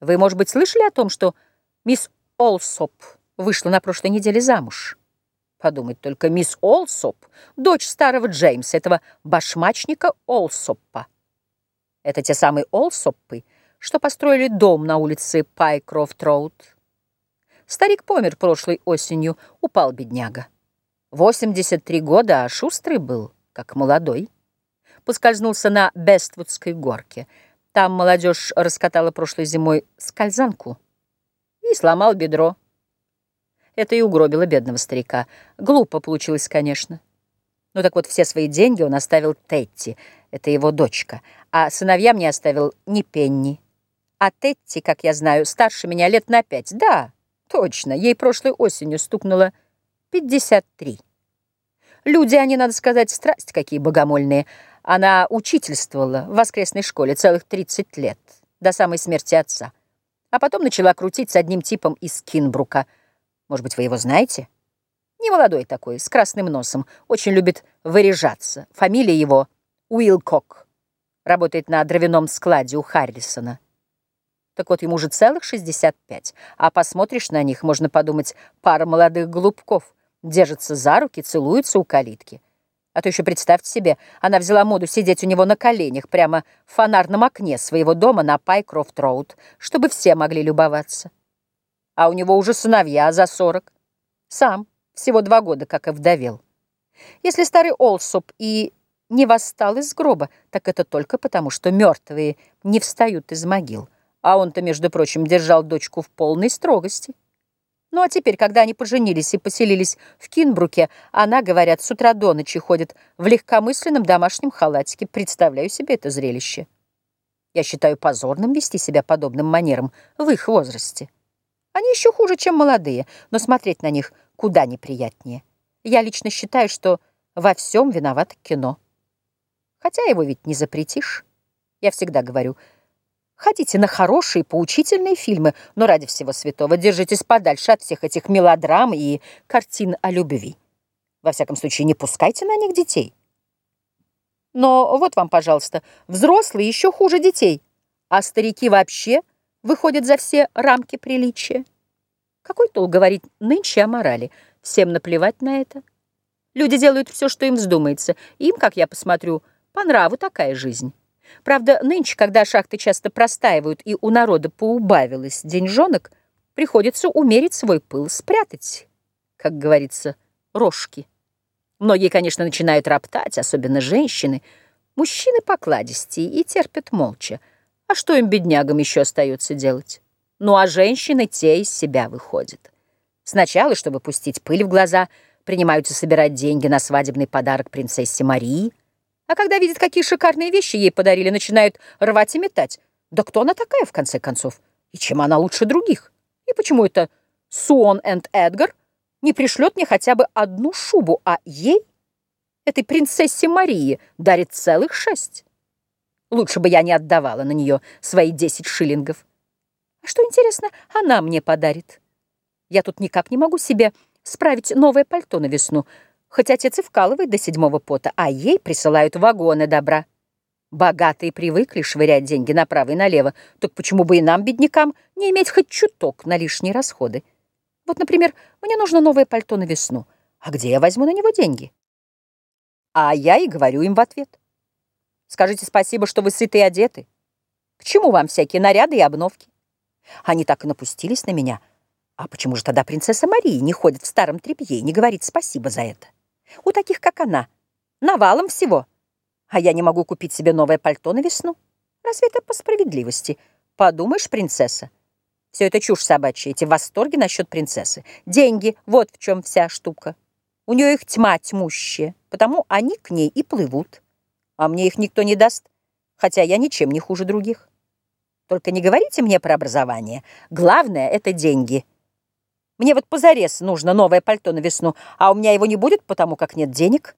Вы, может быть, слышали о том, что мисс Олсоп вышла на прошлой неделе замуж? Подумать только, мисс Олсоп, дочь старого Джеймса, этого башмачника Олсоппа. Это те самые Олсоппы, что построили дом на улице Пайкрофт-Роуд. Старик помер прошлой осенью, упал бедняга. 83 года, а шустрый был, как молодой. Поскользнулся на Бествудской горке. Там молодежь раскатала прошлой зимой скользанку и сломал бедро. Это и угробило бедного старика. Глупо получилось, конечно. Ну так вот, все свои деньги он оставил Тетти, это его дочка, а сыновьям не оставил ни пенни. А Тетти, как я знаю, старше меня лет на пять. Да, точно, ей прошлой осенью стукнуло 53. Люди, они, надо сказать, страсть какие богомольные. Она учительствовала в воскресной школе целых 30 лет, до самой смерти отца. А потом начала крутить с одним типом из Кинбрука – может быть, вы его знаете? Не молодой такой, с красным носом, очень любит выряжаться. Фамилия его Уилкок. Работает на дровяном складе у Харрисона. Так вот, ему уже целых 65. А посмотришь на них, можно подумать, пара молодых голубков. Держатся за руки, целуются у калитки. А то еще представьте себе, она взяла моду сидеть у него на коленях, прямо в фонарном окне своего дома на Пайкрофт-Роуд, чтобы все могли любоваться а у него уже сыновья за сорок. Сам всего два года, как и вдовел. Если старый Олсоп и не восстал из гроба, так это только потому, что мертвые не встают из могил. А он-то, между прочим, держал дочку в полной строгости. Ну а теперь, когда они поженились и поселились в Кинбруке, она, говорят, с утра до ночи ходит в легкомысленном домашнем халатике. Представляю себе это зрелище. Я считаю позорным вести себя подобным манером в их возрасте. Они еще хуже, чем молодые, но смотреть на них куда неприятнее. Я лично считаю, что во всем виновато кино. Хотя его ведь не запретишь. Я всегда говорю, ходите на хорошие, поучительные фильмы, но ради всего святого держитесь подальше от всех этих мелодрам и картин о любви. Во всяком случае, не пускайте на них детей. Но вот вам, пожалуйста, взрослые еще хуже детей, а старики вообще – выходит за все рамки приличия. Какой толк говорить нынче о морали? Всем наплевать на это. Люди делают все, что им вздумается. Им, как я посмотрю, по нраву такая жизнь. Правда, нынче, когда шахты часто простаивают и у народа поубавилось деньжонок, приходится умерить свой пыл, спрятать, как говорится, рожки. Многие, конечно, начинают роптать, особенно женщины. Мужчины покладистее и терпят молча. А что им, беднягам, еще остается делать? Ну, а женщины те из себя выходят. Сначала, чтобы пустить пыль в глаза, принимаются собирать деньги на свадебный подарок принцессе Марии, а когда видят, какие шикарные вещи ей подарили, начинают рвать и метать. Да кто она такая, в конце концов? И чем она лучше других? И почему это Суон энд Эдгар не пришлет мне хотя бы одну шубу, а ей, этой принцессе Марии, дарит целых шесть? Лучше бы я не отдавала на нее свои десять шиллингов. А что, интересно, она мне подарит? Я тут никак не могу себе справить новое пальто на весну, хоть отец и вкалывает до седьмого пота, а ей присылают вагоны добра. Богатые привыкли швырять деньги направо и налево, так почему бы и нам, беднякам, не иметь хоть чуток на лишние расходы? Вот, например, мне нужно новое пальто на весну. А где я возьму на него деньги? А я и говорю им в ответ. Скажите спасибо, что вы сыты и одеты. К чему вам всякие наряды и обновки? Они так и напустились на меня. А почему же тогда принцесса Мария не ходит в старом тряпье и не говорит спасибо за это? У таких, как она, навалом всего. А я не могу купить себе новое пальто на весну. Разве это по справедливости? Подумаешь, принцесса. Все это чушь собачья, эти восторги насчет принцессы. Деньги, вот в чем вся штука. У нее их тьма тьмущая, потому они к ней и плывут а мне их никто не даст, хотя я ничем не хуже других. Только не говорите мне про образование. Главное — это деньги. Мне вот позарез нужно новое пальто на весну, а у меня его не будет, потому как нет денег.